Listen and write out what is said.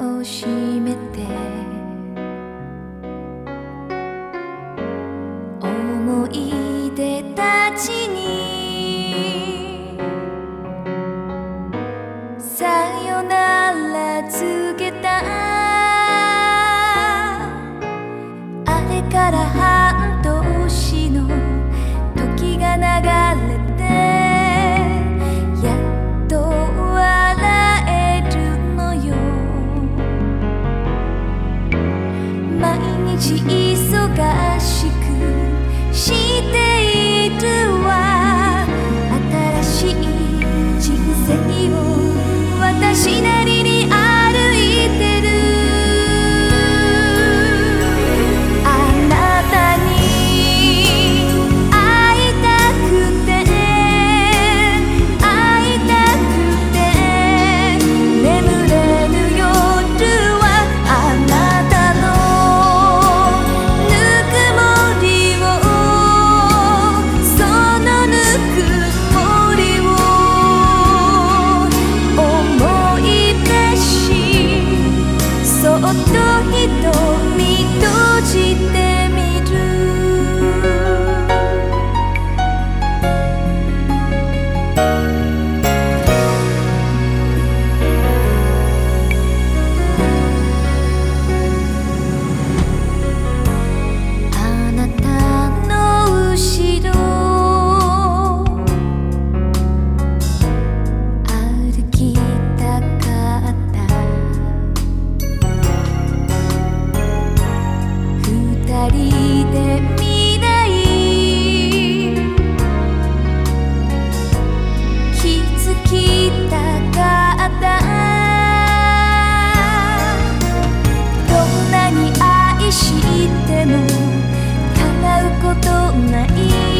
を閉めて忙しくしているわ。新しい人生を私なりに那一。